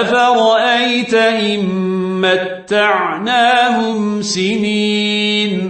أفرأيت إن متعناهم سنين